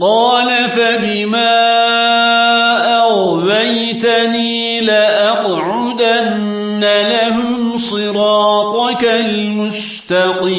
قال فبما أغويتني لأقعدن لهم صراطك المستقيم.